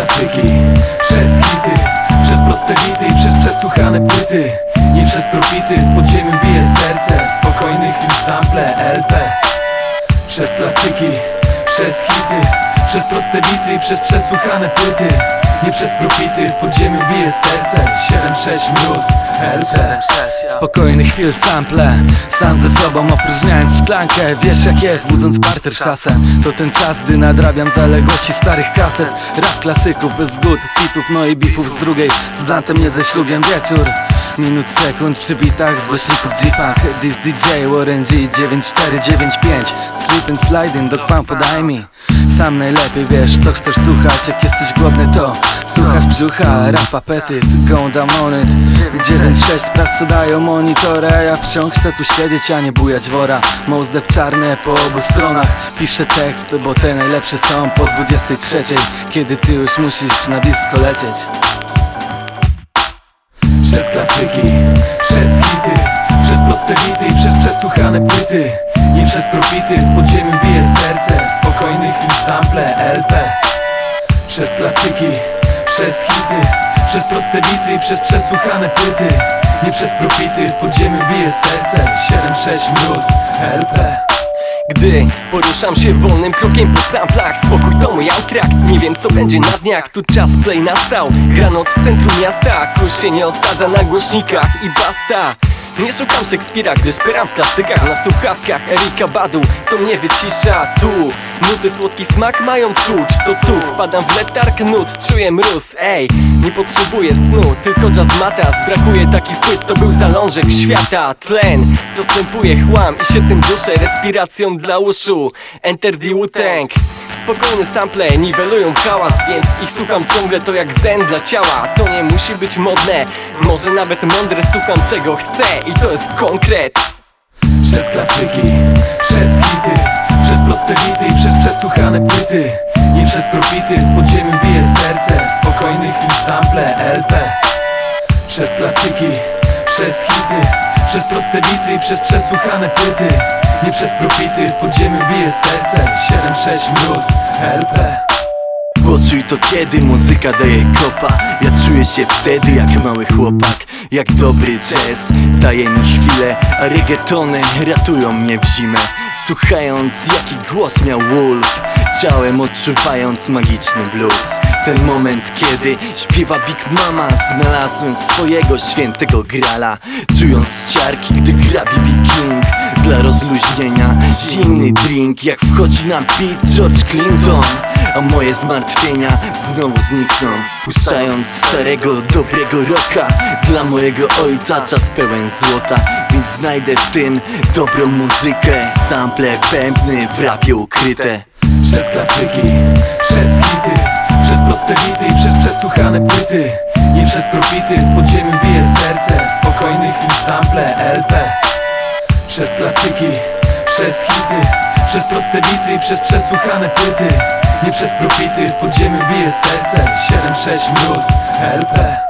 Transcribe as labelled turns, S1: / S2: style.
S1: klasyki, przez hity Przez proste bity i przez przesłuchane płyty. Nie przez profity, w podziemiu bije serce. Spokojnych chwil sample LP Przez klasyki, przez hity Przez proste bity i przez przesłuchane płyty. Nie przez profity, w podziemiu bije serce. 7-6 mróz LP
S2: Spokojnych chwil sample. Sam ze sobą opróżniając szklankę. Wiesz jak jest, budząc barter czasem. To ten czas, gdy nadrabiam zaległości starych kaset. Rap klasyków bez zgód, pitów, no i bifów z drugiej. Z blantem nie ze ślugiem wieczór Minut, sekund przy bitach z głośników G-Funk. This DJ Warren G 9495 Strip and sliding, dog pan podaj mi. Sam najlepiej wiesz co chcesz słuchać. Jak jesteś głodny to słuchasz brzucha. Rap apetyt, go down on it. 9-6 sprawdź co dają monitory. A ja wciąż chcę tu siedzieć, a nie bujać wora. Mozdep czarne po obu stronach. Piszę tekst, bo te najlepsze są po 23 Kiedy ty już musisz na disco lecieć
S1: Przez klasyki, przez hity Przez proste bity i przez przesłuchane płyty. Nie przez profity, w podziemiu bije serce Spokojnych chwil sample LP Przez klasyki, przez hity Przez proste bity i przez przesłuchane płyty. Nie przez profity, w podziemiu bije serce 7-6 mróz LP
S3: Gdy poruszam się wolnym krokiem po samplach Spokój to mój outrakt, nie wiem co będzie na dniach Tu czas play nastał, grano od centrum miasta Kurz się nie osadza na głośnikach i basta. Nie szukam Szekspira, gdyż pyram w klasykach Na słuchawkach. Erika Badu To mnie wycisza tu. Nuty słodki smak mają czuć To tu wpadam w letarg nut. Czuję mróz, ej Nie potrzebuję snu, tylko jazz matas Brakuje takich płyt, to był zalążek świata. Tlen, zastępuje chłam I się tym duszę respiracją dla uszu. Enter the Wu-Tang. Spokojne sample niwelują hałas Więc ich słucham ciągle. To jak zen dla ciała. To nie musi być modne. Może nawet mądre słucham czego chcę I to jest konkret.
S1: Przez klasyki, przez hity proste bity i przez przesłuchane płyty. Nie przez profity, w podziemiu bije serce. Spokojnych chwil sample LP Przez klasyki, przez hity Przez proste bity i przez przesłuchane płyty. Nie przez profity, w podziemiu bije serce. 7-6 mróz LP
S4: Poczuj to kiedy muzyka daje kopa. Ja czuję się wtedy jak mały chłopak Jak dobry jazz. Daje mi chwilę A reggaetony ratują mnie w zimę Słuchając jaki głos miał Wolf. Ciałem odczuwając magiczny blues. Ten moment kiedy śpiewa Big Mama Znalazłem swojego świętego grala. Czując ciarki gdy gra B.B. King. Dla rozluźnienia zimny drink Jak wchodzi na beat George Clinton. A moje zmartwienia znowu znikną. Puszczając starego, dobrego rocka. Dla mojego ojca czas pełen złota Więc znajdę w tym dobrą muzykę. Sample, bębny w rapie ukryte.
S1: Przez klasyki, przez hity Przez proste bity i przez przesłuchane płyty. Nie przez profity, w podziemiu bije serce. Spokojnych chwil sample LP Przez klasyki, przez hity Przez proste bity i przez przesłuchane płyty. Nie przez profity, w podziemiu bije serce. 7-6 mróz LP